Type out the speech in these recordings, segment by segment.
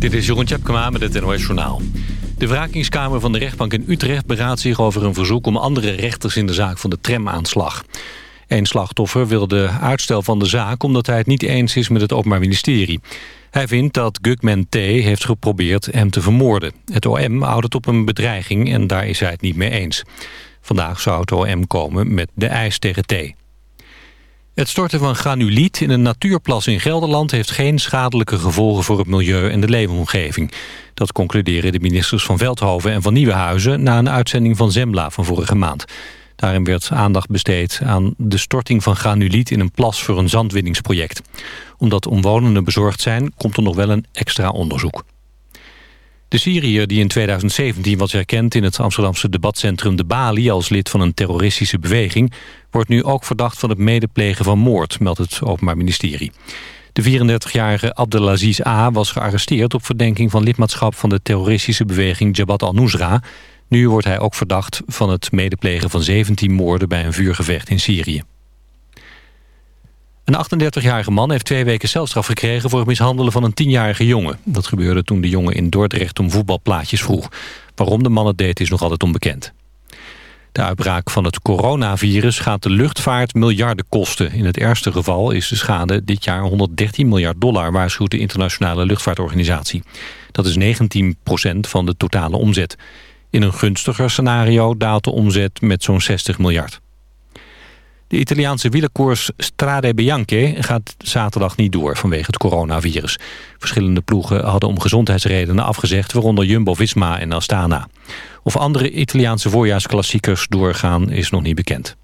Dit is Jeroen Tjepkema met het NOS Journaal. De wrakingskamer van de rechtbank in Utrecht beraadt zich over een verzoek... om andere rechters in de zaak van de tramaanslag. Eén slachtoffer wilde uitstel van de zaak... omdat hij het niet eens is met het Openbaar Ministerie. Hij vindt dat Gugman T. heeft geprobeerd hem te vermoorden. Het OM houdt het op een bedreiging en daar is hij het niet mee eens. Vandaag zou het OM komen met de eis tegen T. Het storten van granuliet in een natuurplas in Gelderland... heeft geen schadelijke gevolgen voor het milieu en de leefomgeving. Dat concluderen de ministers van Veldhoven en van Nieuwenhuizen... na een uitzending van Zembla van vorige maand. Daarin werd aandacht besteed aan de storting van granuliet... in een plas voor een zandwinningsproject. Omdat omwonenden bezorgd zijn, komt er nog wel een extra onderzoek. De Syriër die in 2017 was herkend in het Amsterdamse debatcentrum De Bali... als lid van een terroristische beweging... wordt nu ook verdacht van het medeplegen van moord, meldt het Openbaar Ministerie. De 34-jarige Abdelaziz A. was gearresteerd op verdenking van lidmaatschap... van de terroristische beweging Jabhat al-Nusra. Nu wordt hij ook verdacht van het medeplegen van 17 moorden... bij een vuurgevecht in Syrië. Een 38-jarige man heeft twee weken celstraf gekregen... voor het mishandelen van een 10-jarige jongen. Dat gebeurde toen de jongen in Dordrecht om voetbalplaatjes vroeg. Waarom de man het deed is nog altijd onbekend. De uitbraak van het coronavirus gaat de luchtvaart miljarden kosten. In het ergste geval is de schade dit jaar 113 miljard dollar... waarschuwt de internationale luchtvaartorganisatie. Dat is 19% van de totale omzet. In een gunstiger scenario daalt de omzet met zo'n 60 miljard. De Italiaanse wielerkoers Strade Bianche gaat zaterdag niet door vanwege het coronavirus. Verschillende ploegen hadden om gezondheidsredenen afgezegd, waaronder Jumbo-Visma en Astana. Of andere Italiaanse voorjaarsklassiekers doorgaan is nog niet bekend.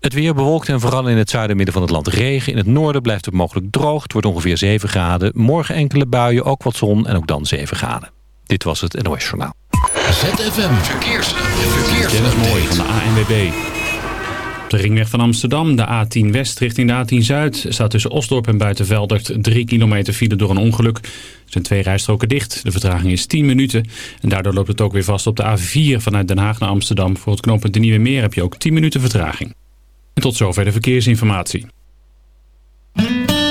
Het weer bewolkt en vooral in het zuiden midden van het land regen. In het noorden blijft het mogelijk droog. Het wordt ongeveer 7 graden. Morgen enkele buien, ook wat zon en ook dan 7 graden. Dit was het NOS Journaal. ZFM Verkeers. Verkeers. Dit is mooi van de ANWB. Op de ringweg van Amsterdam, de A10 West richting de A10 Zuid... staat tussen Osdorp en Buitenveldert 3 kilometer file door een ongeluk. Er zijn twee rijstroken dicht. De vertraging is 10 minuten. En daardoor loopt het ook weer vast op de A4 vanuit Den Haag naar Amsterdam. Voor het knooppunt de Nieuwe Meer heb je ook 10 minuten vertraging. En tot zover de verkeersinformatie.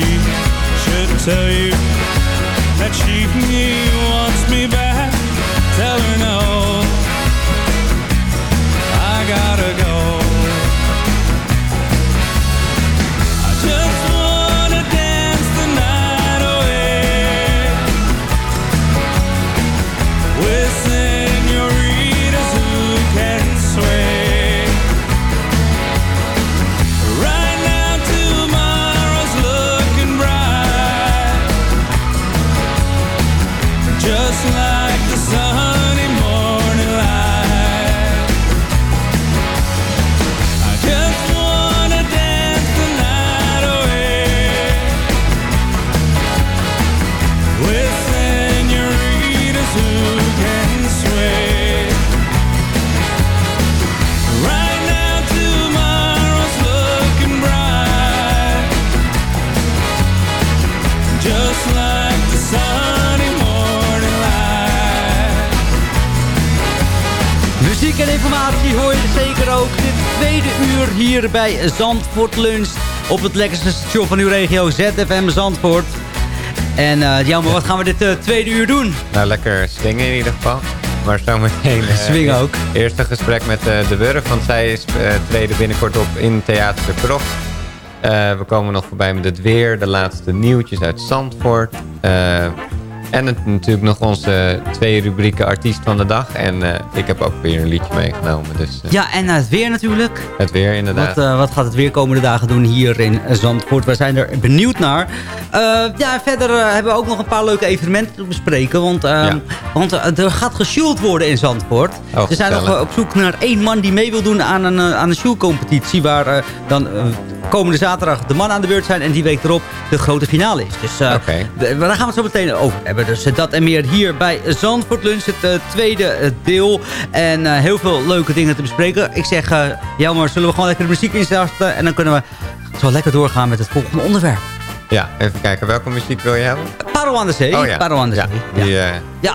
She should tell you that she wants me back, tell her no. Tweede uur hier bij Zandvoort Lunch. Op het lekkerste station van uw regio, ZFM Zandvoort. En eh ja, maar wat gaan we dit eh, tweede uur doen? Nou, lekker swingen in ieder geval. Maar zometeen... eh, Swingen ook. Eerst een gesprek met eh, de Wurf, want zij is, eh, treden binnenkort op in Theater de Krocht. Eh, we komen nog voorbij met het weer, de laatste nieuwtjes uit Zandvoort. En het, natuurlijk nog onze twee rubrieken artiest van de dag. En eh, ik heb ook weer een liedje meegenomen. Dus eh, Ja, en het weer natuurlijk. het weer inderdaad. Wat, eh, wat gaat het weer komende dagen doen hier in Zandvoort? We zijn er benieuwd naar. Ja, verder hebben we ook nog een paar leuke evenementen te bespreken. Want, eh, want er gaat gesjoeld worden in Zandvoort. Oh, we zijn nog op zoek naar één man die mee wil doen aan een, aan een shoelcompetitie. Waar dan komende zaterdag de man aan de beurt zijn. En die week erop de grote finale is. Dus eh, daar gaan we het zo meteen over hebben. Dus eh, dat en meer hier bij Zandvoort Lunch. Het eh, tweede deel. En heel veel leuke dingen te bespreken. Ik zeg, ja maar zullen we gewoon lekker de muziek instarten. En dan kunnen we zo lekker doorgaan met het volgende onderwerp. Ja, even kijken. Welke muziek wil je hebben? Parel aan de zee. Oh ja. Aan de Ja, zee. die, eh, Ja.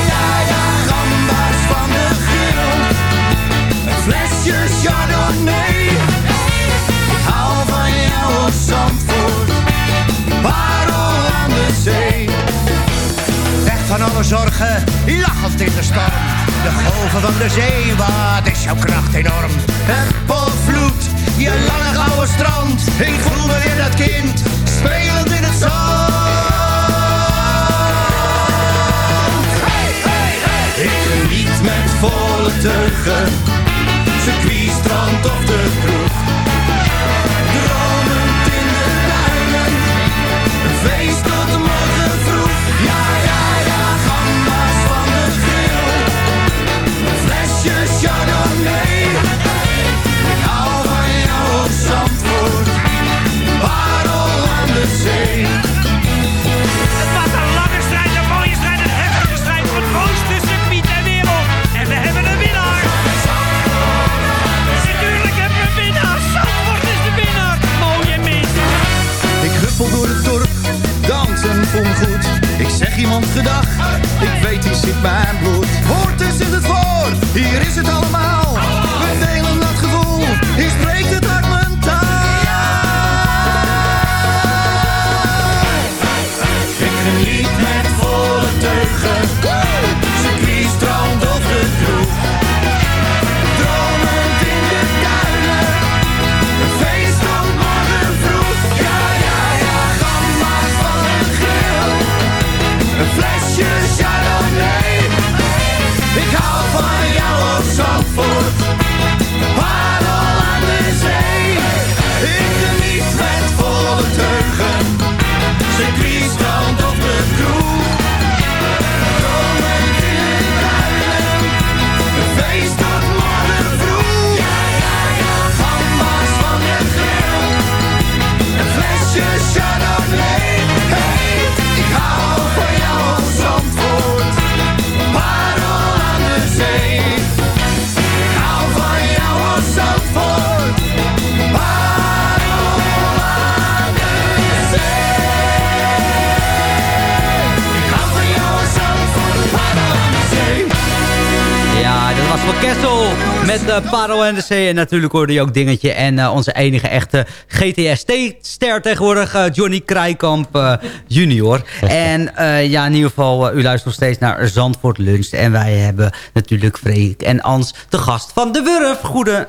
flesje chardonnay. Ik hou van jou als Zandvoort, parel aan de zee. Weg van alle zorgen, lachend in de storm. De golven van de zee, wat is jouw kracht enorm. Het potvloed, je lange gouden strand. Ik voel me weer dat kind, spelend in het zand. Hey, hey, hey. Ik geniet met volle teugen, Kessel met uh, Paro en de C. En natuurlijk hoorde je ook Dingetje. En eh, onze enige echte GTST-ster tegenwoordig, eh, Johnny Krijkamp eh, junior. En eh, ja, in ieder geval, eh, u luistert nog steeds naar Zandvoort Lunch. En wij hebben natuurlijk Freek en Ans, de gast van De Wurf. Goede,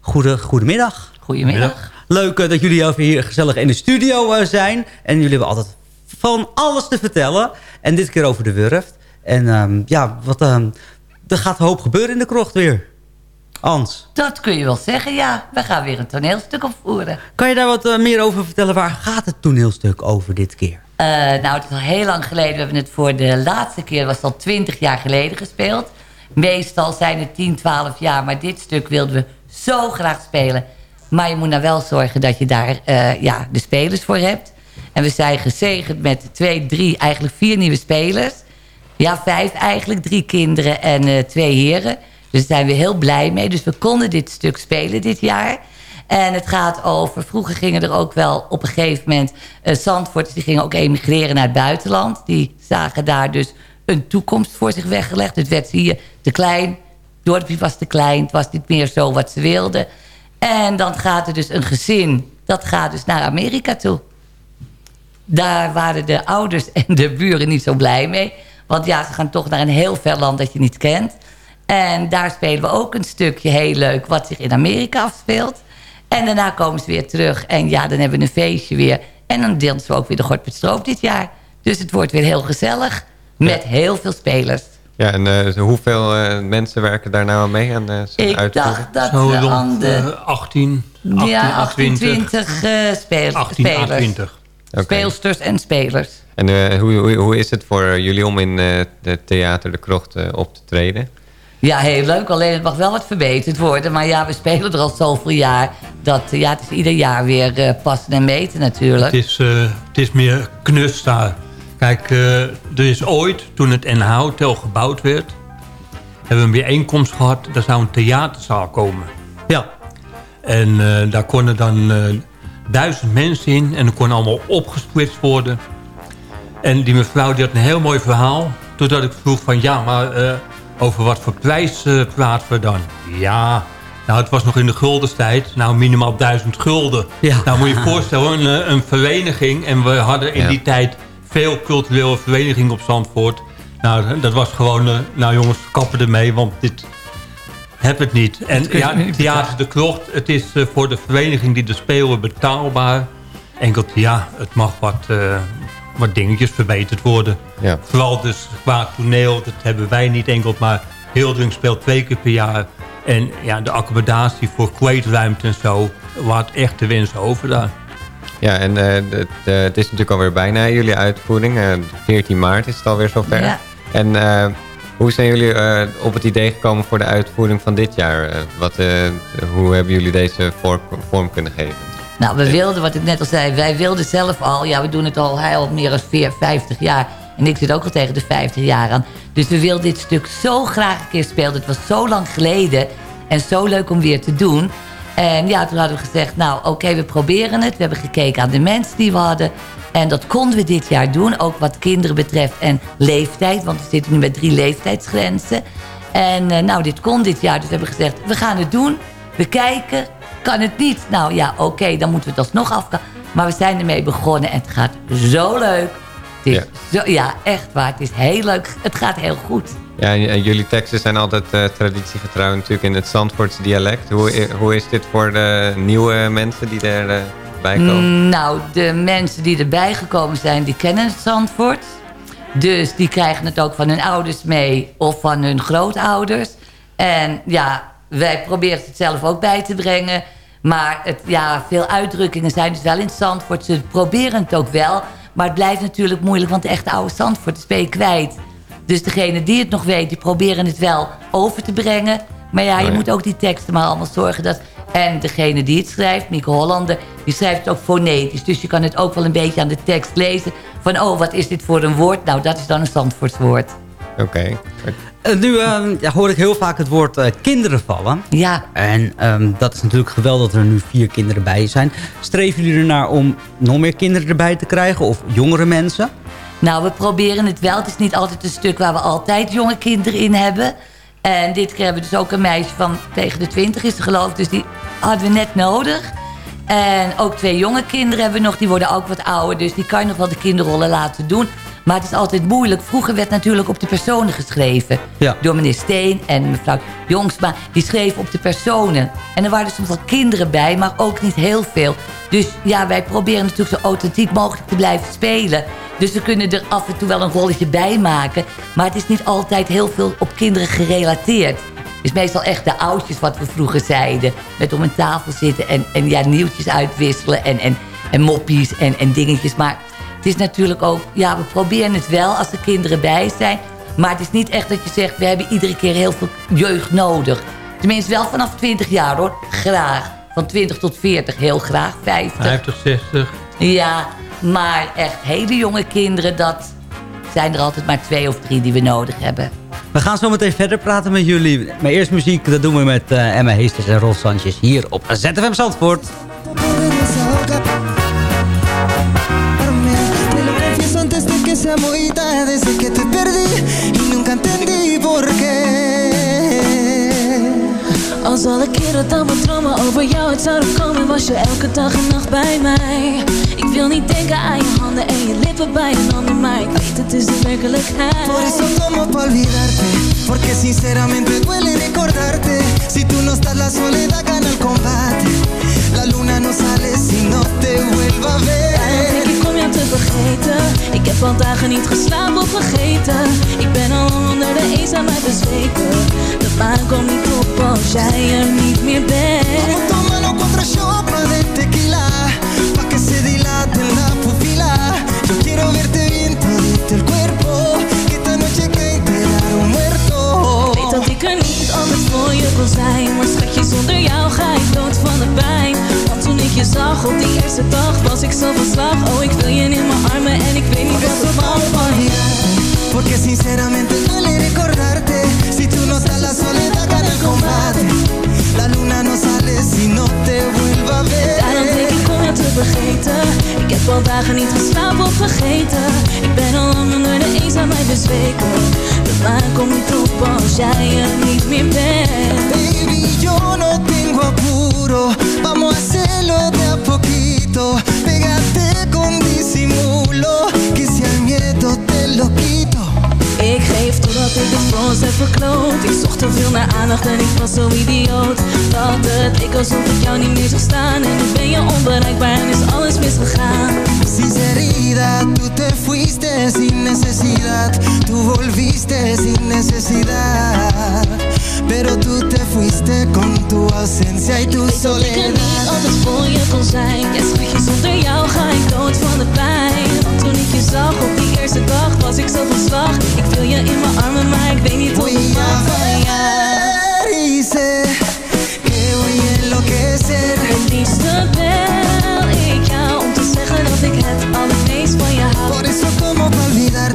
goede, goedemiddag. Goedemiddag. Leuk eh, dat jullie over hier gezellig in de studio eh, zijn. En jullie hebben altijd van alles te vertellen. En dit keer over De Wurf. En ehm, ja, wat... ehm, er gaat hoop gebeuren in de krocht weer. Ans, Dat kun je wel zeggen, ja. We gaan weer een toneelstuk opvoeren. kan je daar wat eh, meer over vertellen? Waar gaat het toneelstuk over dit keer? Eh, nou, het is al heel lang geleden. We hebben het voor de laatste keer, was het al twintig jaar geleden gespeeld. Meestal zijn het 10, 12 jaar, maar dit stuk wilden we zo graag spelen. Maar je moet nou wel zorgen dat je daar eh, ja, de spelers voor hebt. En we zijn gezegend met twee, drie, eigenlijk vier nieuwe spelers. Ja, vijf eigenlijk. Drie kinderen en eh, twee heren. Dus daar zijn we heel blij mee. Dus we konden dit stuk spelen dit jaar. En het gaat over... Vroeger gingen er ook wel op een gegeven moment... Uh, die gingen ook emigreren naar het buitenland. Die zagen daar dus een toekomst voor zich weggelegd. Het werd hier te klein. Dorpje was te klein. Het was niet meer zo wat ze wilden. En dan gaat er dus een gezin... dat gaat dus naar Amerika toe. Daar waren de ouders en de buren niet zo blij mee. Want ja, ze gaan toch naar een heel ver land dat je niet kent. En daar spelen we ook een stukje heel leuk wat zich in Amerika afspeelt. En daarna komen ze weer terug. En ja, dan hebben we een feestje weer. En dan dansen we ook weer de Gort Stroop dit jaar. Dus het wordt weer heel gezellig. Met heel veel spelers. Ja, en eh, dus hoeveel eh, mensen werken daar nou mee aan uh, Ik dacht dat Zo rond, 18, 28 18, 20, spelers. 18, 20. Okay. Speelsters en spelers. En eh, hoe, hoe, hoe, is het voor eh, jullie om in eh, het theater De Krocht op te treden? Ja, heel leuk. Alleen het mag wel wat verbeterd worden. Maar ja, we spelen er al zoveel jaar. Dat, ja, het is ieder jaar weer passen en meten natuurlijk. Het is, het is meer knus daar. Kijk, er is ooit, toen het NH Hotel gebouwd werd... hebben we een bijeenkomst gehad. Daar zou een theaterzaal komen. Ja. En daar konden dan duizend mensen in. En dat kon allemaal opgesplitst worden. En die mevrouw die had een heel mooi verhaal. Totdat ik vroeg van ja, maar eh, over wat voor prijs eh, praten we dan? Ja, nou het was nog in de guldenstijd. Nou minimaal duizend gulden. Nou moet je je voorstellen, een, eh, een vereniging. En we hadden in Ja. die tijd veel culturele verenigingen op Zandvoort. Nou, dat was gewoon, nou jongens, kappen ermee, want dit heb het niet. En ja, niet Theater de Krocht, het is eh, voor de vereniging die er spelen betaalbaar. Enkel, ja, het mag wat, eh, wat dingetjes verbeterd worden. Ja. Vooral dus qua toneel, dat hebben wij niet enkel, maar Hildering speelt twee keer per jaar. En ja, de accommodatie voor kweetruimte en zo, laat echt de wens over daar. Ja, en eh, het, eh, het is natuurlijk alweer bijna jullie uitvoering. Eh, 14 maart is het alweer zover. Ja. En eh, hoe zijn jullie eh, op het idee gekomen voor de uitvoering van dit jaar? Eh, wat, eh, hoe hebben jullie deze vorm kunnen geven? Nou, we wilden, wat ik net al zei, wij wilden zelf al... Ja, we doen het al heel meer dan 4, 50 jaar. En ik zit ook al tegen de 50 jaar aan. Dus we wilden dit stuk zo graag een keer spelen. Het was zo lang geleden. En zo leuk om weer te doen. En ja, toen hadden we gezegd, nou oké, we proberen het. We hebben gekeken aan de mensen die we hadden. En dat konden we dit jaar doen. Ook wat kinderen betreft en leeftijd. Want we zitten nu met drie leeftijdsgrenzen. En eh, nou, dit kon dit jaar. Dus we hebben gezegd, we gaan het doen. We kijken. Kan het niet? Nou ja, oké, dan moeten we het alsnog afgaan. Maar we zijn ermee begonnen en het gaat zo leuk. Het is Ja. Zo, ja, echt waar. Het is heel leuk. Het gaat heel goed. Ja, en, jullie teksten zijn altijd eh, traditiegetrouw natuurlijk in het Zandvoortse dialect. Hoe, hoe is dit voor de nieuwe mensen die bij Mm, Nou, de mensen die erbij gekomen zijn, die kennen het Zandvoort. Dus die krijgen het ook van hun ouders mee of van hun grootouders. En ja, wij proberen het zelf ook bij te brengen. Maar het, ja, veel uitdrukkingen zijn dus wel in het Zandvoort. Ze proberen het ook wel. Maar het blijft natuurlijk moeilijk, want de echte oude Zandvoort ben je kwijt. Dus degene die het nog weet, die proberen het wel over te brengen. Maar ja, je Oh ja. moet ook die teksten maar allemaal zorgen dat... En degene die het schrijft, Mieke Hollander, die schrijft het ook fonetisch. Dus je kan het ook wel een beetje aan de tekst lezen. Van, oh, wat is dit voor een woord? Nou, dat is dan een Zandvoortswoord. Oké. Eh, nu eh, ja, hoor ik heel vaak het woord eh, kinderen vallen. Ja. En ehm, dat is natuurlijk geweldig dat er nu vier kinderen bij zijn. Streven jullie ernaar om nog meer kinderen erbij te krijgen? Of jongere mensen? Nou, we proberen het wel. Het is niet altijd een stuk waar we altijd jonge kinderen in hebben. En dit keer hebben we dus ook een meisje van tegen de 20 is geloof ik. Dus die hadden we net nodig. En ook twee jonge kinderen hebben we nog. Die worden ook wat ouder. Dus die kan je nog wel de kinderrollen laten doen. Maar het is altijd moeilijk. Vroeger werd natuurlijk op de personen geschreven. Ja. Door meneer Steen en mevrouw Jongsma. Die schreven op de personen. En er waren er soms wel kinderen bij, maar ook niet heel veel. Dus ja, wij proberen natuurlijk zo authentiek mogelijk te blijven spelen. Dus we kunnen er af en toe wel een rolletje bij maken. Maar het is niet altijd heel veel op kinderen gerelateerd. Het is meestal echt de oudjes wat we vroeger zeiden. Met om een tafel zitten en, en ja, nieuwtjes uitwisselen en, en, en moppies en, en dingetjes. Maar het is natuurlijk ook, ja, we proberen het wel als er kinderen bij zijn. Maar het is niet echt dat je zegt, we hebben iedere keer heel veel jeugd nodig. Tenminste wel vanaf 20 jaar hoor, graag. Van 20 tot 40 heel graag, 50. 50, 60. Ja, maar echt hele jonge kinderen, dat zijn er altijd maar twee of drie die we nodig hebben. We gaan zo meteen verder praten met jullie. Maar eerst muziek, dat doen we met eh, Emma Heesters en Rolf Sanchez hier op ZFM Zandvoort. Sea muy tarde Desde que te perdí y nunca entendí por qué. Als alle keren dat mijn dromen over jou uit zouden komen Was je elke dag en nacht bij mij. Ik wil niet denken aan je handen en je lippen bij een ander Maar ik weet het is de werkelijkheid. Por eso tomo pa' olvidarte Porque sinceramente duele recordarte. Si tú no estás la soledad gana el combate La luna no sale si no te vuelva a ver. Ja, denk ik om jou te vergeten. Ik heb al dagen niet geslapen of vergeten. Ik ben al onder de eenzaamheid bezweken. De maan komt niet op als jij er niet meer bent. Tómalo contra chopra de tequila. Pa que se dilate la pupila. Yo quiero verte bien todito el cuerpo. Que esta noche que te un muerto. Weet dat ik er niet altijd voor je zijn, maar zonder jou ga ik dood van de pijn. Want toen ik je zag op die eerste dag was ik zo van slag. Oh ik wil je in mijn armen en ik weet niet wat er van je Porque sinceramente duele recordarte. Si tú no estás la soledad gana el combate. La luna no sale si no te vuelva a ver. Daarom denk ik om het te vergeten. Ik heb al dagen niet geslapen of vergeten. Ik ben al lang onder de eens aan mij bezweken. De maan komt niet als jij er niet Ik veel naar aandacht en ik was zo idioot. Dat het leek alsof ik jou niet meer zag staan. En nu ben je onbereikbaar en is alles misgegaan. Sinceridad, tú te fuiste sin necesidad. Tú volviste sin necesidad. Pero tú te fuiste con tu ausencia y tu Ik weet dat ik er soledad. niet altijd voor je kon zijn. Ja schatje, zonder jou ga ik dood van de pijn toen ik je zag op die eerste dag was ik zo van slag. Ik wil je in mijn armen, maar ik weet niet hoe ik mag van jou sé que voy a enloquecer Het liefste bel ik jou om te zeggen dat ik het allermeest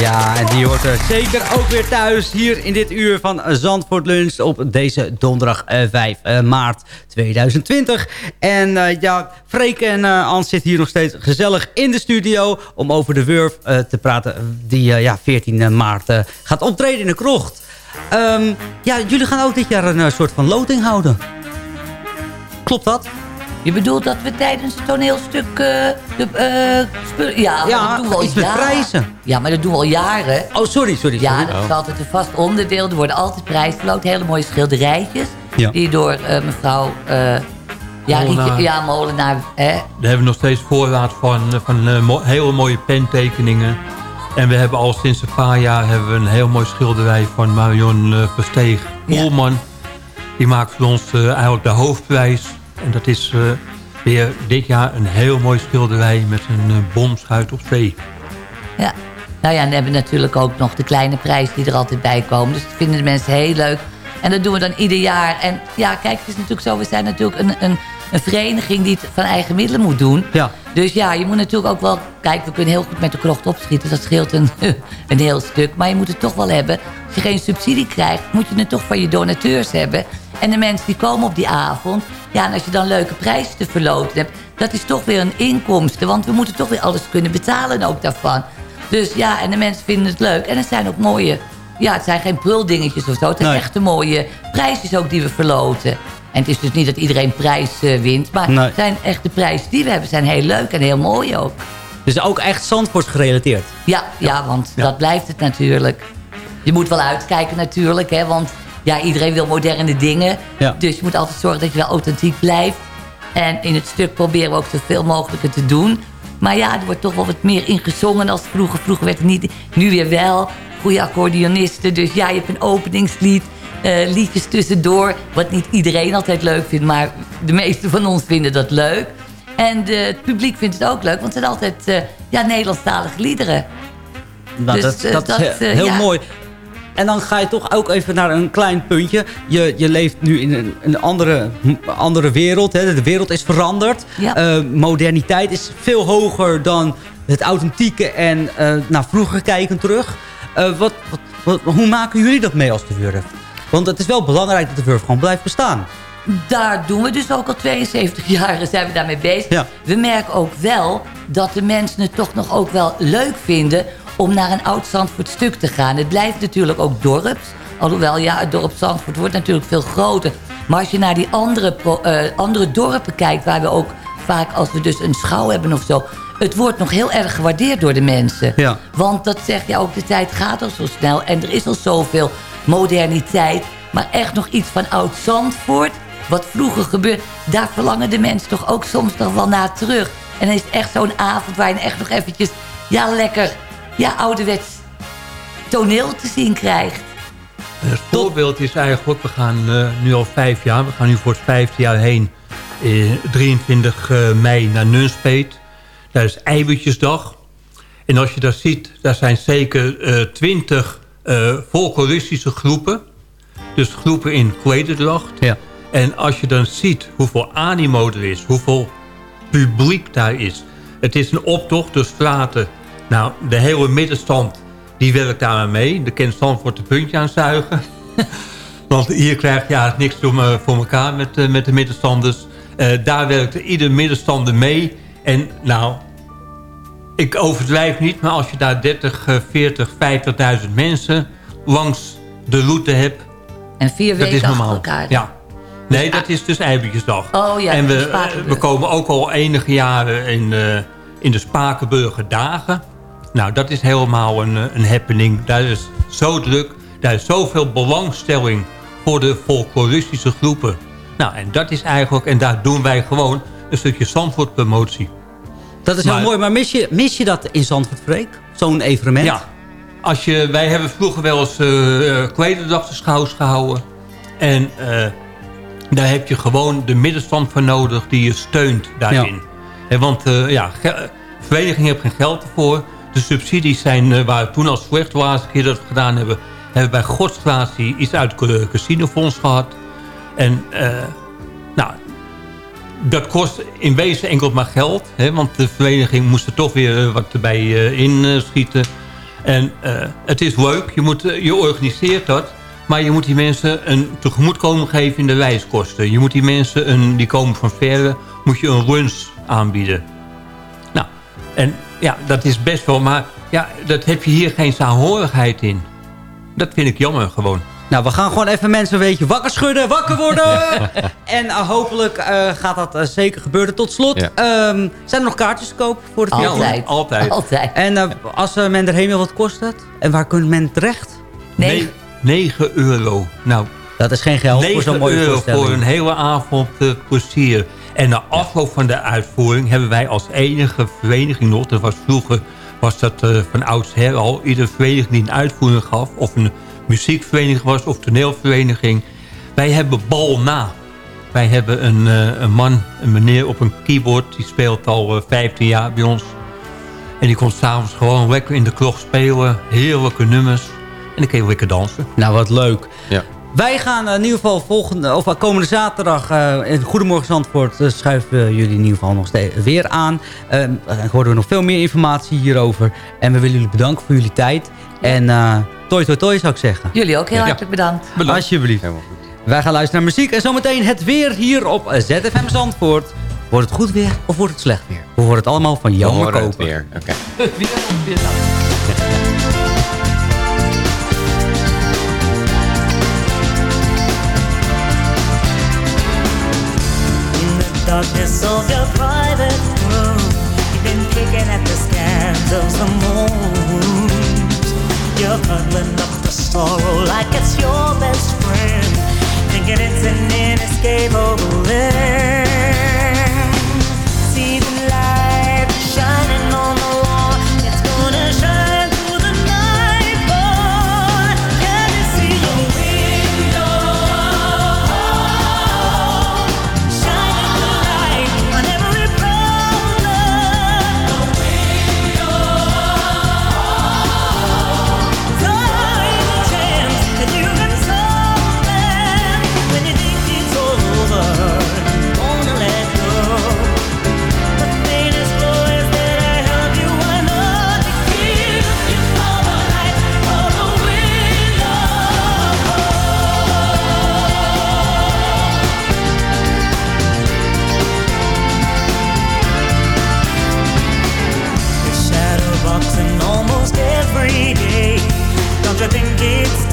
Ja, en die hoort er zeker ook weer thuis hier in dit uur van Zandvoort Lunch op deze donderdag eh, 5 eh, maart 2020. En eh, ja, Freek en eh Ans zitten hier nog steeds gezellig in de studio om over de Wurf eh, te praten die eh, ja, 14 maart eh, gaat optreden in de krocht. Ehm, ja, jullie gaan ook dit jaar een eh, soort van loting houden. Klopt dat? Je bedoelt dat we tijdens het toneelstuk... eh, de, eh, ja, dat doen we al iets met jaren. prijzen. Ja, maar dat doen we al jaren. Oh, sorry, sorry. Ja, sorry. dat is altijd een vast onderdeel. Er worden altijd prijzen verloot. Hele mooie schilderijtjes. Ja. Die door eh, mevrouw... eh ja, Molenaar. Rietje, ja, Molenaar. Hè? Daar hebben we nog steeds voorraad van, van eh, mo- hele mooie pentekeningen. En we hebben al sinds een paar jaar hebben we een heel mooi schilderij van Marion Versteeg Poelman. Die maakt voor ons eigenlijk de hoofdprijs. En dat is eh, weer dit jaar een heel mooi schilderij met een eh, bomschuit op zee. Ja. Nou ja, en we hebben natuurlijk ook nog de kleine prijzen die er altijd bij komen. Dus dat vinden de mensen heel leuk. En dat doen we dan ieder jaar. En ja, kijk, het is natuurlijk zo, we zijn natuurlijk een, een, een vereniging die het van eigen middelen moet doen. Ja. Dus ja, je moet natuurlijk ook wel... Kijk, we kunnen heel goed met de krocht opschieten. Dat scheelt een, een heel stuk. Maar je moet het toch wel hebben. Als je geen subsidie krijgt, moet je het toch van je donateurs hebben. En de mensen die komen op die avond... Ja, en als je dan leuke prijzen te verloten hebt... dat is toch weer een inkomsten. Want we moeten toch weer alles kunnen betalen ook daarvan. Dus ja, en de mensen vinden het leuk. En het zijn ook mooie... Ja, het zijn geen pruldingetjes of zo. Het zijn Nee. echte mooie prijsjes ook die we verloten. En het is dus niet dat iedereen prijs eh, wint. Maar Nee. het zijn echt de prijzen die we hebben zijn heel leuk en heel mooi ook. Dus ook echt Zandvoort gerelateerd. Ja, ja. want dat blijft het natuurlijk. Je moet wel uitkijken natuurlijk, hè, want ja, iedereen wil moderne dingen. Ja. Dus je moet altijd zorgen dat je wel authentiek blijft. En in het stuk proberen we ook zoveel mogelijk te doen. Maar ja, er wordt toch wel wat meer ingezongen als vroeger. Vroeger werd het niet, nu weer wel. Goede accordeonisten, dus ja, je hebt een openingslied. eh, liedjes tussendoor, wat niet iedereen altijd leuk vindt. Maar de meeste van ons vinden dat leuk. En de, het publiek vindt het ook leuk, want het zijn altijd eh, ja, Nederlandstalige liederen. Nou, Dus, dat, eh, dat, dat, is heel ja. mooi. En dan ga je toch ook even naar een klein puntje. Je, je leeft nu in een, een andere, andere wereld. Hè. De wereld is veranderd. Ja. Eh, moderniteit is veel hoger dan het authentieke en eh, naar vroeger kijken terug. Eh, wat, wat, wat- hoe maken jullie dat mee als de Wurf? Want het is wel belangrijk dat de Wurf gewoon blijft bestaan. Daar doen we dus ook al 72 jaar zijn we daarmee bezig. Ja. We merken ook wel dat de mensen het toch nog ook wel leuk vinden... om naar een oud Zandvoort stuk te gaan. Het blijft natuurlijk ook dorps. Alhoewel, ja, het dorp Zandvoort wordt natuurlijk veel groter. Maar als je naar die andere, pro- eh, andere dorpen kijkt... waar we ook vaak als we dus een schouw hebben of zo... het wordt nog heel erg gewaardeerd door de mensen. Ja. Want dat zeg je ook, de tijd gaat al zo snel. En er is al zoveel moderniteit. Maar echt nog iets van oud Zandvoort. Wat vroeger gebeurde. Daar verlangen de mensen toch ook soms nog wel naar terug. En dan is het echt zo'n avond waar je echt nog eventjes... Ja, lekker. Ja, ouderwets toneel te zien krijgt. En het voorbeeld is eigenlijk, we gaan eh, nu al vijf jaar, we gaan nu voor het vijfde jaar heen. eh, 23 eh, mei naar Nunspeet. Dat is Eiwitjesdag. En als je dat ziet, daar zijn zeker eh 20 eh folkloristische groepen. Dus groepen in klederdracht. Ja. En als je dan ziet hoeveel animo er is, hoeveel publiek daar is. Het is een optocht door straten. Nou, de hele middenstand, die werkt daar aan mee. De kent wordt een puntje aan zuigen. Want hier krijg je eigenlijk niks voor, me- voor elkaar met, eh, met de middenstanders. Eh, daar werkt ieder middenstander mee. En nou, ik overdrijf niet, maar als je daar 30, eh, 40, 50.000 mensen langs de route hebt... En vier dat is weken normaal. elkaar. Ja. Nee, dat is dus Eibertjesdag. Oh ja, en de we, Spakenburg. we komen ook al enige jaren in, eh, in de Spakenburger dagen. Nou, dat is helemaal een, eh, een happening. Daar is zo druk. Daar is zoveel belangstelling voor de folkloristische groepen. Nou, en dat is eigenlijk... En daar doen wij gewoon een stukje Zandvoort promotie. Dat is heel mooi, maar mis je, mis je dat in Zandvoort, Freek? Zo'n evenement? Ja. Als je, wij hebben vroeger wel eens uh, klededrachtenschouws gehouden. En eh, daar heb je gewoon de middenstand voor nodig die je steunt daarin. En want eh, ja, verenigingen hebben geen geld ervoor. De subsidies zijn, eh, waren toen al slecht de laatste keer dat we gedaan hebben. Hebben wij godsgratie iets uit het casinofonds gehad. En eh, nou, dat kost in wezen enkel maar geld. Hè, want de vereniging moest er toch weer eh, wat erbij inschieten. En het is leuk, je, moet, je organiseert dat. Maar je moet die mensen een tegemoetkoming geven in de reiskosten. Je moet die mensen, een, die komen van verre, moet je een lunch aanbieden. Nou, en ja, dat is best wel, maar ja, dat heb je hier geen saamhorigheid in. Dat vind ik jammer gewoon. Nou, we gaan gewoon even mensen een beetje wakker schudden, wakker worden. en eh, hopelijk eh, gaat dat eh, zeker gebeuren. Tot slot, Ja. ehm, zijn er nog kaartjes te koop voor het Altijd. Altijd. Altijd. En als men erheen wil, wat kost het? En waar kunt men terecht? Nee. 9 euro. Nou, Dat is geen geld voor 9 zo'n mooie euro voorstelling. voor een hele avond plezier. En na afloop van de uitvoering hebben wij als enige vereniging nog... dat was vroeger was dat eh, van oudsher al... iedere vereniging die een uitvoering gaf... of een muziekvereniging was of toneelvereniging... wij hebben bal na. Wij hebben een, eh, een man, een meneer op een keyboard... die speelt al eh, 15 jaar bij ons. En die komt s'avonds gewoon lekker in de klok spelen. Heerlijke nummers. En dan kun je lekker dansen. Nou, wat leuk. Ja. Wij gaan eh, in ieder geval volgende, of eh, komende zaterdag eh, in Goedemorgen Zandvoort schuiven we jullie in ieder geval nog steeds weer aan. Eh, dan horen we nog veel meer informatie hierover. En we willen jullie bedanken voor jullie tijd. En eh toi toi toi zou ik zeggen. Jullie ook heel hartelijk bedankt. Alsjeblieft. Helemaal goed. Wij gaan luisteren naar muziek en zometeen het weer hier op ZFM Zandvoort. Wordt het goed weer of wordt het slecht weer? We horen het allemaal van We Jan horen het Koper. weer. Oké. darkness of your private room, you've been picking at the scans of some wounds. You're huddling up the sorrow like it's your best friend, thinking it's an inescapable end. it's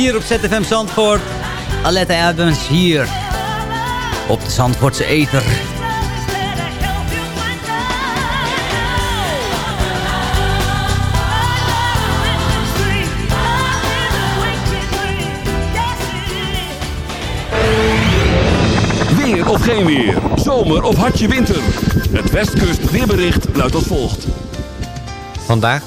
Hier op ZFM Zandvoort. Aletta Adams hier. Op de Zandvoortse Eter. Weer of geen weer. Zomer of hartje winter. Het Westkust weerbericht luidt als volgt. Vandaag,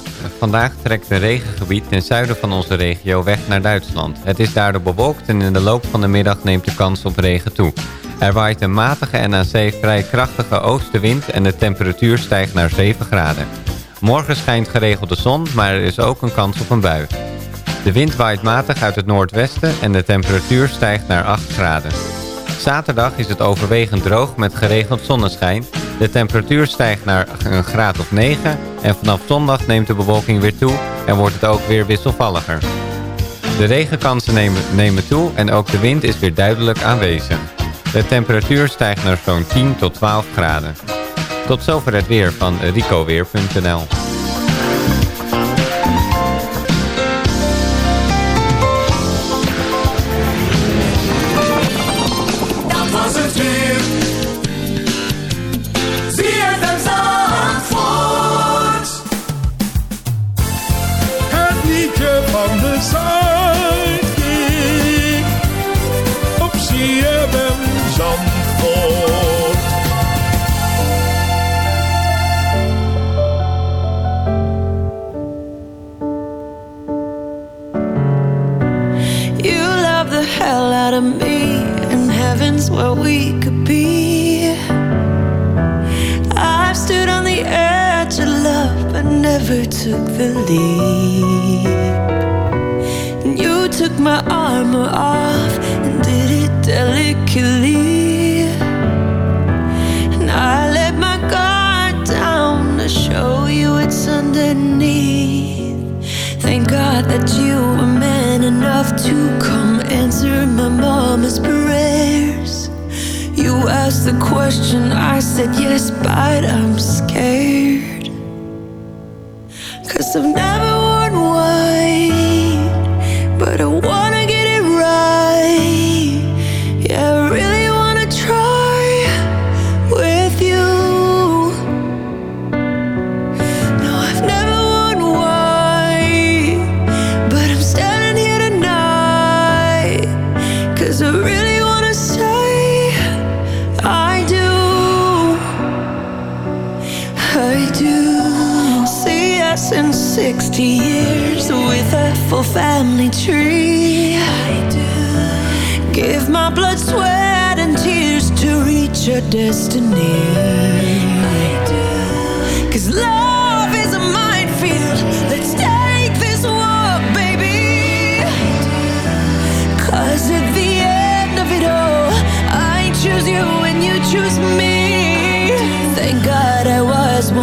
vandaag trekt een regengebied ten zuiden van onze regio weg naar Duitsland. Het is daardoor bewolkt en in de loop van de middag neemt de kans op regen toe. Er waait een matige en aan zee vrij krachtige oostenwind en de temperatuur stijgt naar 7 graden. Morgen schijnt geregeld de zon, maar er is ook een kans op een bui. De wind waait matig uit het noordwesten en de temperatuur stijgt naar 8 graden. Zaterdag is het overwegend droog met geregeld zonneschijn. De temperatuur stijgt naar een graad of 9 en vanaf zondag neemt de bewolking weer toe en wordt het ook weer wisselvalliger. De regenkansen nemen, nemen toe en ook de wind is weer duidelijk aanwezig. De temperatuur stijgt naar zo'n 10 tot 12 graden. Tot zover het weer van ricoweer.nl.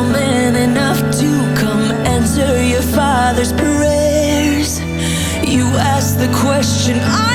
woman enough to come answer your father's prayers. You asked the question, I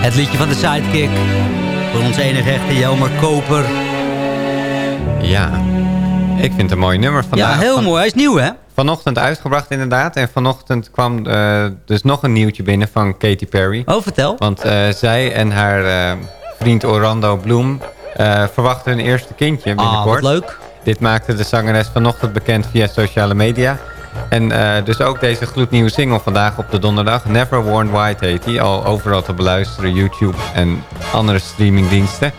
Het liedje van de Sidekick. Voor onze enige echte Jelmer Koper. Ja, ik vind het een mooi nummer vandaag. Ja, heel Van- mooi. Hij is nieuw, hè? Vanochtend uitgebracht inderdaad. En vanochtend kwam eh, dus nog een nieuwtje binnen van Katy Perry. Oh, vertel. Want eh, zij en haar eh, vriend Orlando Bloom verwachten hun eerste kindje binnenkort. Ah, wat leuk. Dit maakte de zangeres vanochtend bekend via sociale media. En eh, dus ook deze gloednieuwe single vandaag op de donderdag. Never Worn White heet die. Al overal te beluisteren, YouTube en andere streamingdiensten.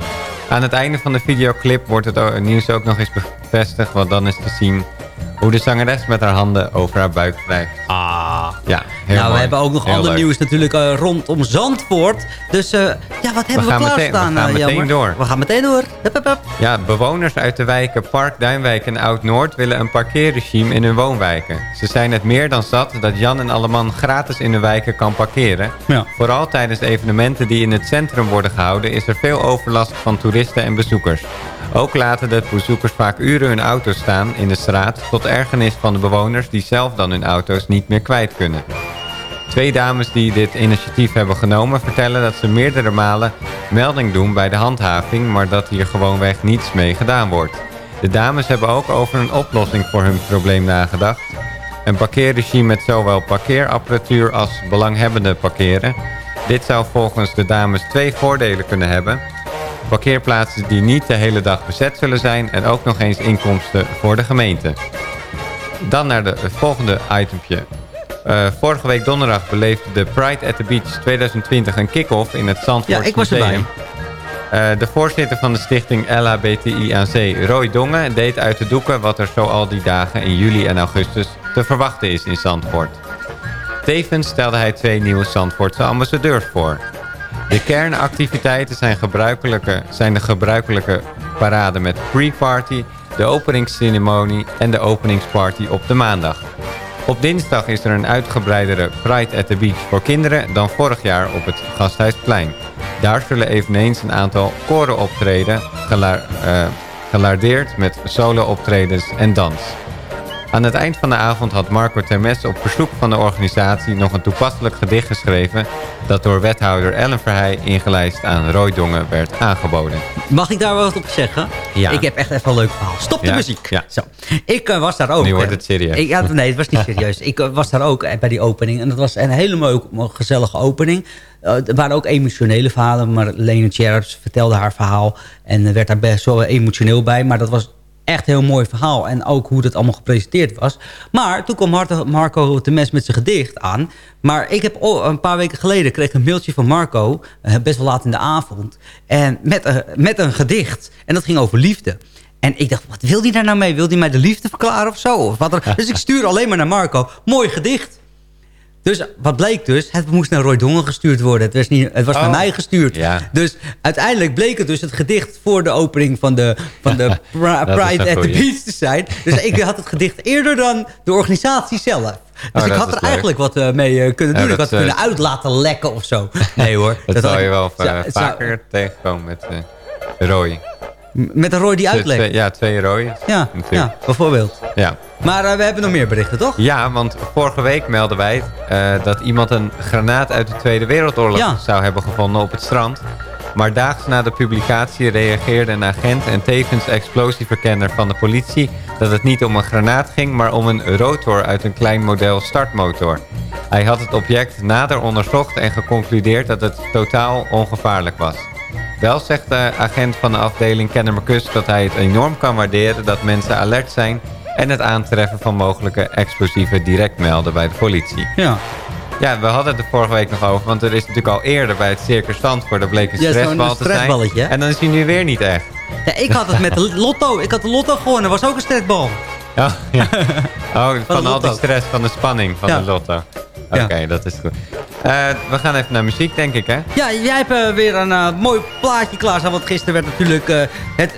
Aan het einde van de videoclip wordt het nieuws ook nog eens bevestigd. Want dan is te zien hoe de zangeres met haar handen over haar buik wrijft. Ah. Ja, heel nou, we hebben ook nog Heel ander leuk. nieuws natuurlijk eh, rondom Zandvoort. Dus eh, ja, wat hebben we, meteen- klaarstaan, we gaan eh, meteen door. We gaan meteen door. Hup, hup, hup. Ja, bewoners uit de wijken Park, Duinwijk en Oud-Noord willen een parkeerregime in hun woonwijken. Ze zijn het meer dan zat dat Jan en Alleman gratis in hun wijken kan parkeren. Ja. Vooral tijdens evenementen die in het centrum worden gehouden is er veel overlast van toeristen en bezoekers. Ook laten de bezoekers vaak uren hun auto's staan in de straat tot ergernis van de bewoners die zelf dan hun auto's niet meer kwijt kunnen. Twee dames die dit initiatief hebben genomen vertellen dat ze meerdere malen melding doen bij de handhaving, maar dat hier gewoonweg niets mee gedaan wordt. De dames hebben ook over een oplossing voor hun probleem nagedacht. Een parkeerregime met zowel parkeerapparatuur als belanghebbende parkeren. Dit zou volgens de dames twee voordelen kunnen hebben. Parkeerplaatsen die niet de hele dag bezet zullen zijn en ook nog eens inkomsten voor de gemeente. Dan naar de volgende itempje. Eh, vorige week donderdag beleefde de Pride at the Beach 2020 een kick-off in het Zandvoort Ja, ik was Museum. Eh, de voorzitter van de stichting LHBTIAC, Roy Dongen, deed uit de doeken wat er zo al die dagen in juli en augustus te verwachten is in Zandvoort. Tevens stelde hij twee nieuwe Zandvoortse ambassadeurs voor. De kernactiviteiten zijn, gebruikelijke, zijn de gebruikelijke parade met pre-party, de openingsceremonie en de openingsparty op de maandag. Op dinsdag is er een uitgebreidere Pride at the Beach voor kinderen dan vorig jaar op het Gasthuisplein. Daar zullen eveneens een aantal koren optreden, eh, gelardeerd met solo-optredens en dans. Aan het eind van de avond had Marco Termes op verzoek van de organisatie nog een toepasselijk gedicht geschreven dat door wethouder Ellen Verheij ingelijst aan Roy Dongen werd aangeboden. Mag ik daar wat op zeggen? Ja. Ik heb echt even een leuk verhaal. Stop de Ja? muziek. Ja. Zo. Ik eh, was daar ook. Nu wordt hè. het serieus. Ik, ja, nee, het was niet serieus. ik eh, was daar ook eh, bij die opening. En dat was een hele mooie, gezellige opening. Eh, er waren ook emotionele verhalen. Maar Lene Cherps vertelde haar verhaal. En er werd daar best wel emotioneel bij. Maar dat was echt heel mooi verhaal. En ook hoe dat allemaal gepresenteerd was. Maar toen kwam Marco de Mes met zijn gedicht aan. Maar ik heb oh, een paar weken geleden kreeg een mailtje van Marco. eh, best wel laat in de avond. En met, een- met een gedicht. En dat ging over liefde. En ik dacht, wat wil hij daar nou mee? Wil hij mij de liefde verklaren of zo? Of wat er- dus ik stuur alleen maar naar Marco. Mooi gedicht. Dus wat bleek dus, het moest naar Roy Dongen gestuurd worden. Het was, niet, het was Oh. naar mij gestuurd. Ja. Dus uiteindelijk bleek het dus het gedicht voor de opening van de, van de Dat Pride at the. Beach te zijn. Dus ik had het gedicht eerder dan de organisatie zelf. Dus Oh, ik dat had er leuk. eigenlijk wat eh, mee eh, kunnen Ja, doen. ik dat, had het kunnen eh, uit laten lekken of zo. Nee hoor. Dat, had zou je wel vaker tegenkomen met Roy. Met een Roy die uitlegt. Ja, twee Roy. Ja, ja, bijvoorbeeld. Ja. Maar eh, we hebben nog meer berichten, toch? Ja, want vorige week meldden wij eh, dat iemand een granaat uit de Tweede Wereldoorlog Ja. zou hebben gevonden op het strand. Maar daags na de publicatie reageerde een agent en tevens explosieverkenner van de politie dat het niet om een granaat ging, maar om een rotor uit een klein model startmotor. Hij had het object nader onderzocht en geconcludeerd dat het totaal ongevaarlijk was. Wel zegt de agent van de afdeling Kennemerkust dat hij het enorm kan waarderen dat mensen alert zijn en het aantreffen van mogelijke explosieven direct melden bij de politie. Ja. Ja, we hadden het er vorige week nog over, want er is natuurlijk al eerder bij het Circus Zandvoort, daar bleek een Ja, stressbal te zijn. stressballetje? En dan is hij nu weer niet echt. Ja, ik had het met de lotto. Ik had de lotto gewonnen. was ook een stretbal. Oh, ja. oh van, de al die stress, van de spanning van Ja. de lotto. Oké, dat is goed. Eh, we gaan even naar muziek, denk ik, hè? Ja, jij hebt eh, weer een eh, mooi plaatje klaarstaan. Want gisteren werd natuurlijk het,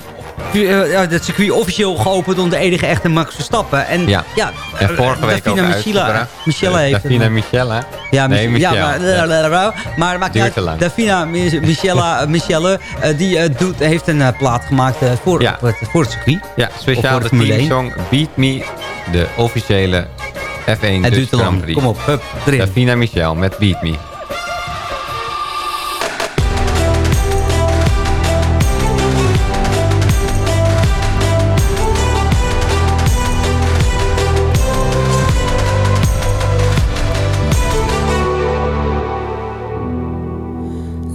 circuit officieel geopend onder de enige echte Max Verstappen. En Ja. ja, En vorige week ook Michela. Michela heeft Davina. Michela. Ja, nee, Mich- Michel. ja, maar, Ja. maar maakt Duurt te lang. Davina Michela, Michelle, die doet, heeft een plaat gemaakt voor, Ja. voor, het, voor het circuit. Ja, speciaal de de Formule 1. teamsong Beat Me, de officiële F1 Het Dutch duurt te lang. Kom op, hup, erin. Davina Michel met Beat Me.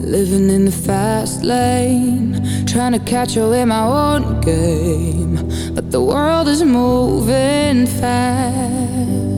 Living in the fast lane, trying to catch up in my own game. But the world is moving fast.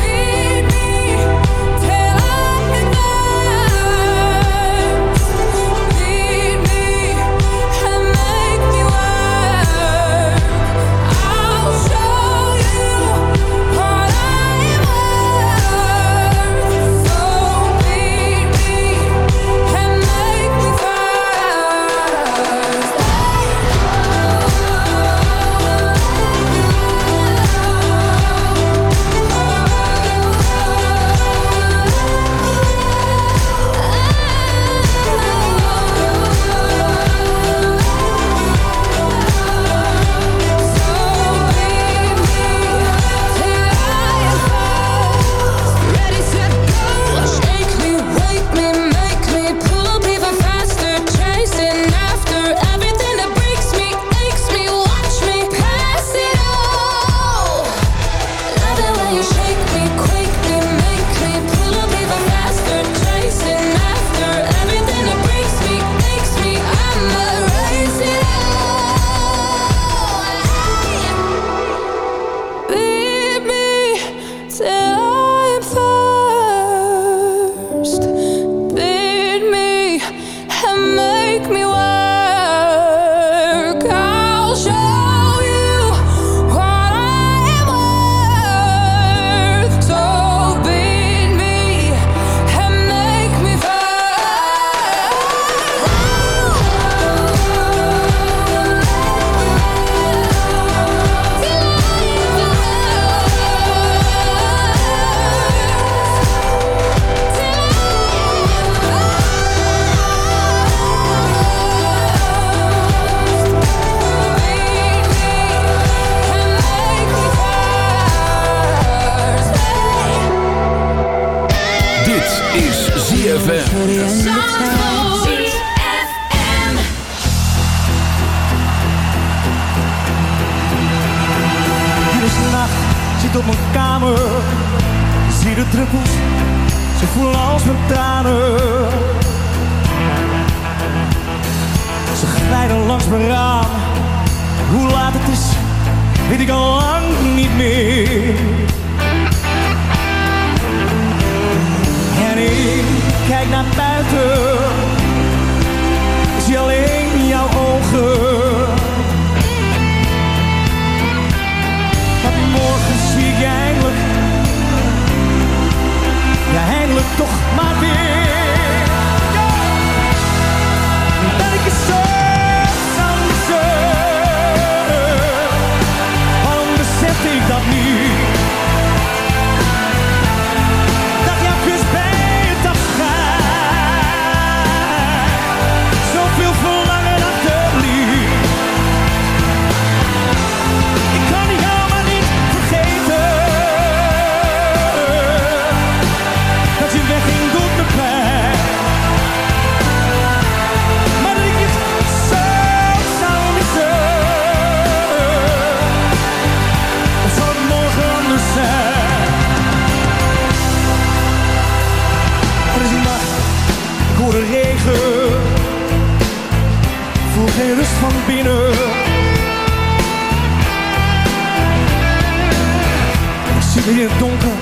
in het donker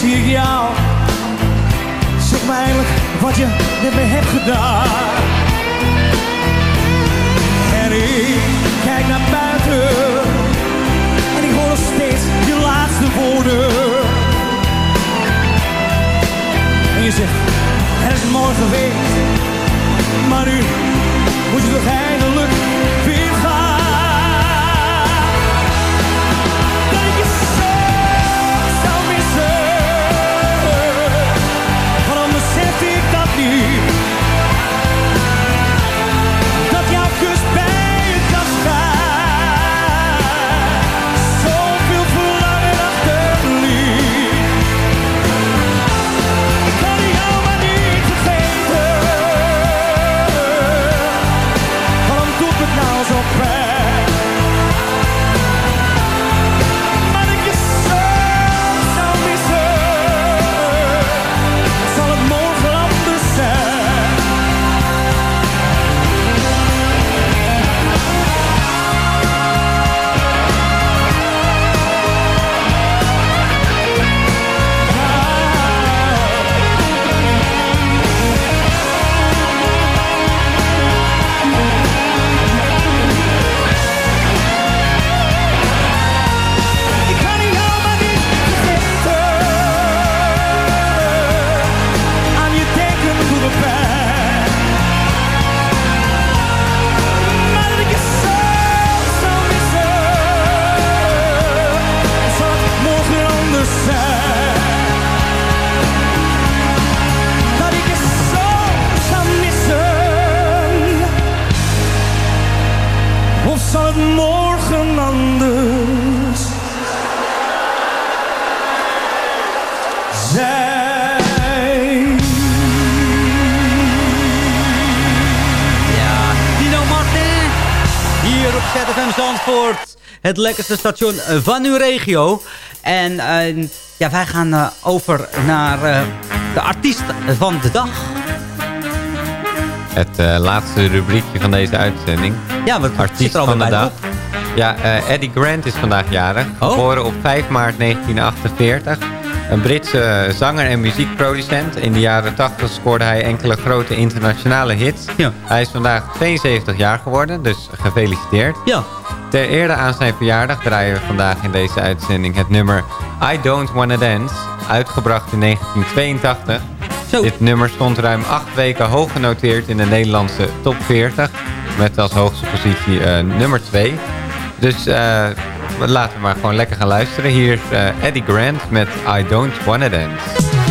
zie ik jou. Zeg me eigenlijk wat je met me hebt gedaan. En ik kijk naar buiten. En ik hoor nog steeds je laatste woorden. En je zegt, het is mooi geweest. Maar nu moet je toch eindelijk weer Zandvoort. Het lekkerste station van uw regio. En eh, ja, wij gaan eh, over naar eh, de artiest van de dag. Het eh, laatste rubriekje van deze uitzending. Ja, wat Artiest zit er van de dag. Ja, eh, Eddie Grant is vandaag jarig. Oh. Geboren op 5 maart 1948. Een Britse zanger en muziekproducent. In de jaren 80 scoorde hij enkele grote internationale hits. Hij is vandaag 72 jaar geworden, dus gefeliciteerd. Ja. Ter ere aan zijn verjaardag draaien we vandaag in deze uitzending het nummer I Don't Wanna Dance. Uitgebracht in 1982. Dit nummer stond ruim acht weken hoog genoteerd in de Nederlandse top 40. Met als hoogste positie eh, nummer 2. Dus eh, laten we maar gewoon lekker gaan luisteren. Hier is eh, Eddie Grant met I Don't Wanna. Dance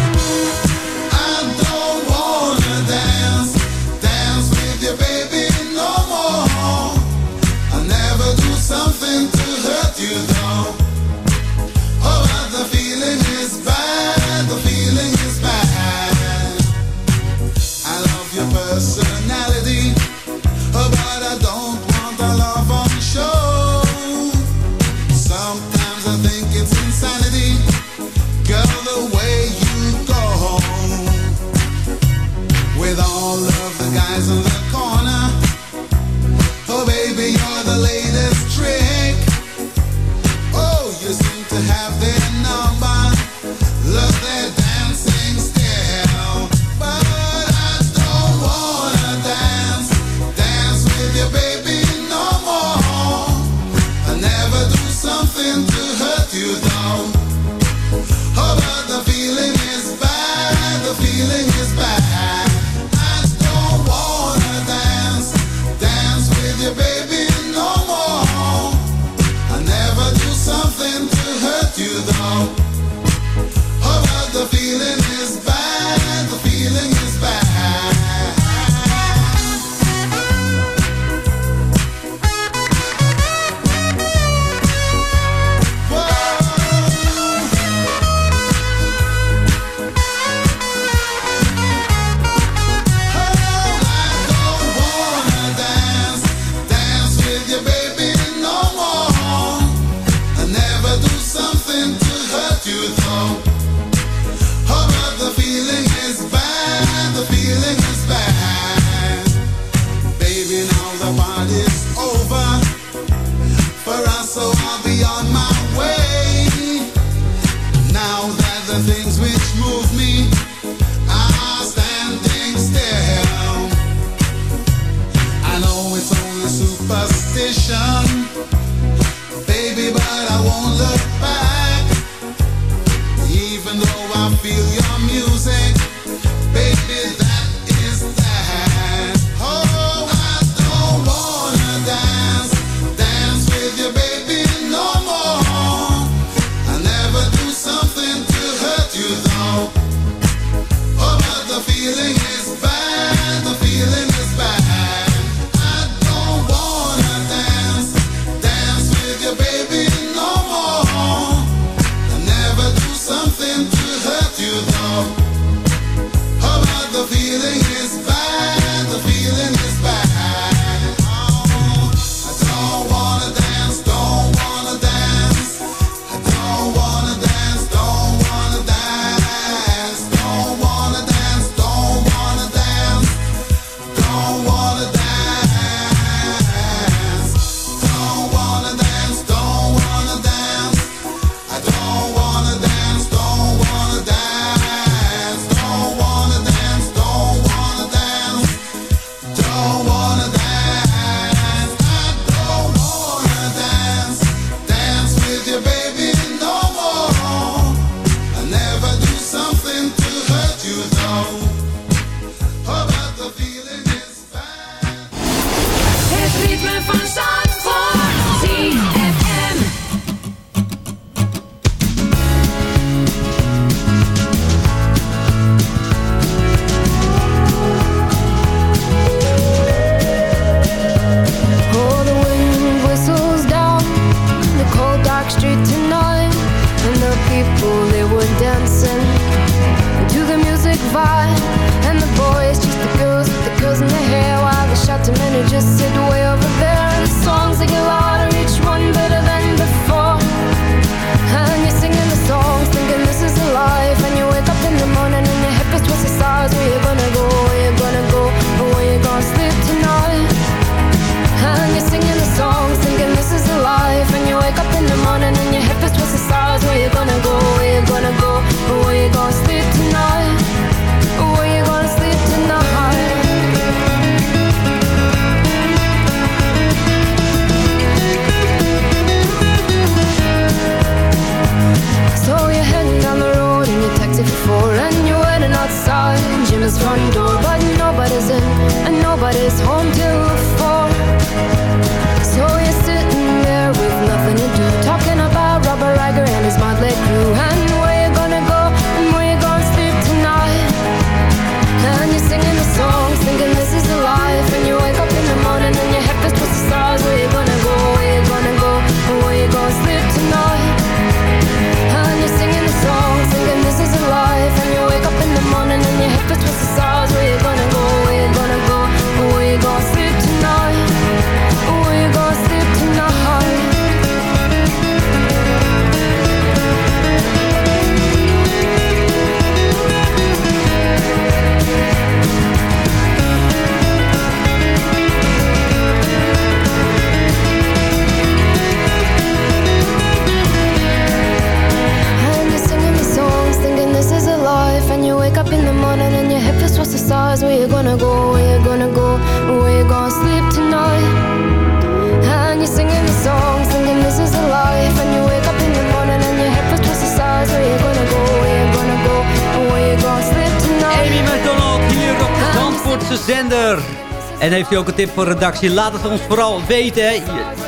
ook een tip voor redactie? Laat het ons vooral weten.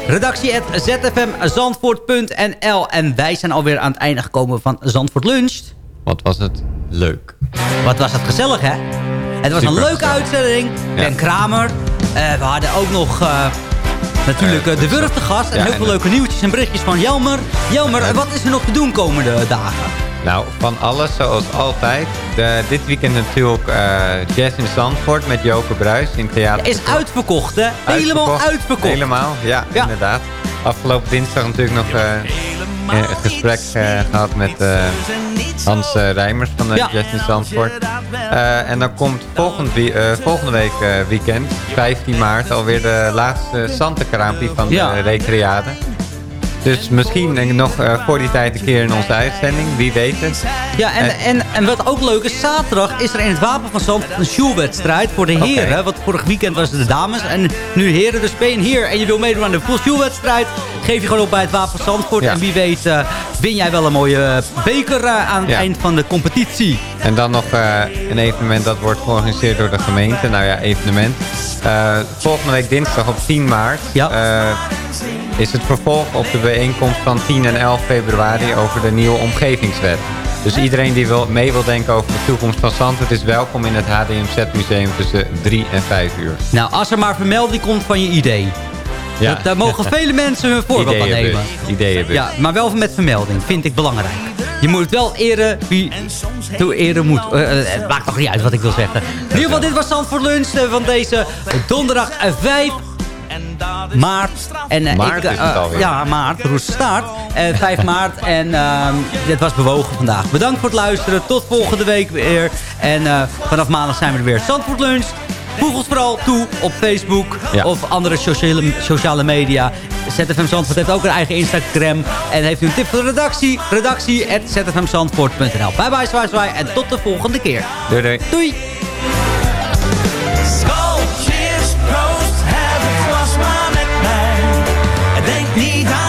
Redactie at zfmzandvoort.nl En wij zijn alweer aan het einde gekomen van Zandvoort Lunch. Wat was het leuk. Wat was het gezellig, hè? Het was een leuke gezellig. uitzending. Ben Kramer. Eh, we hadden ook nog eh, natuurlijk eh, de Wurf te gast. En heel veel leuke nieuwtjes en berichtjes van Jelmer. Jelmer, wat is er nog te doen komende dagen? Nou, van alles zoals altijd. De, dit weekend natuurlijk eh, Jazz in Zandvoort met Joke Bruis in Theater. Is uitverkocht, hè? Helemaal uitverkocht. Helemaal, ja, inderdaad. Afgelopen dinsdag natuurlijk nog eh, een gesprek eh, gehad met eh, Hans eh, Rijmers van de Ja. Jazz in Zandvoort. Eh, en dan komt volgend wie- eh, volgende week eh, weekend, 15 maart, alweer de laatste Santenkraampie van Ja. de Recreade. Dus misschien nog eh, voor die tijd een keer in onze uitzending, wie weet het. Ja, en, en, en wat ook leuk is, zaterdag is er in het Wapen van Zand een shoelwedstrijd voor de heren. Want vorig weekend was het de dames en nu heren. Dus ben je heer en je wil meedoen aan de full shoelwedstrijd. Geef je gewoon op bij het Wapen van Zandvoort. Ja. En wie weet eh, win jij wel een mooie beker eh, aan het Ja. eind van de competitie. En dan nog een evenement dat wordt georganiseerd door de gemeente. Nou ja, evenement. Volgende week dinsdag op 10 maart eh, is het vervolg op de bijeenkomst van 10 en 11 februari over de nieuwe omgevingswet. Dus iedereen die wil, mee wil denken over de toekomst van Zandvoort is welkom in het HDMZ museum tussen 3 en 5 uur. Nou, als er maar vermelding komt van je idee. Ja. Dat, daar mogen vele mensen hun voorbeeld aan nemen. Ideeënbus. Ja, maar wel met vermelding. Vind ik belangrijk. Je moet wel eren wie toe eren moet. Eh, eh, het maakt toch niet uit wat ik wil zeggen. In ieder geval, dit was Zandvoort Lunch eh, van deze donderdag eh, 5 maart. En, eh, Maart ik, is eh, het alweer. Ja, maart. Roes staart. Eh 5 maart. En ehm dit was bewogen vandaag. Bedankt voor het luisteren. Tot volgende week weer. En eh, vanaf maandag zijn we er weer. Zandvoort Lunch. Voeg ons vooral toe op Facebook Ja. of andere sociale, sociale media. ZFM Zandvoort heeft ook een eigen Instagram. En heeft u een tip voor de redactie? Redactie at zfmzandvoort.nl Bye bye, zwaai zwaai. En tot de volgende keer. Doei doei. Doei. En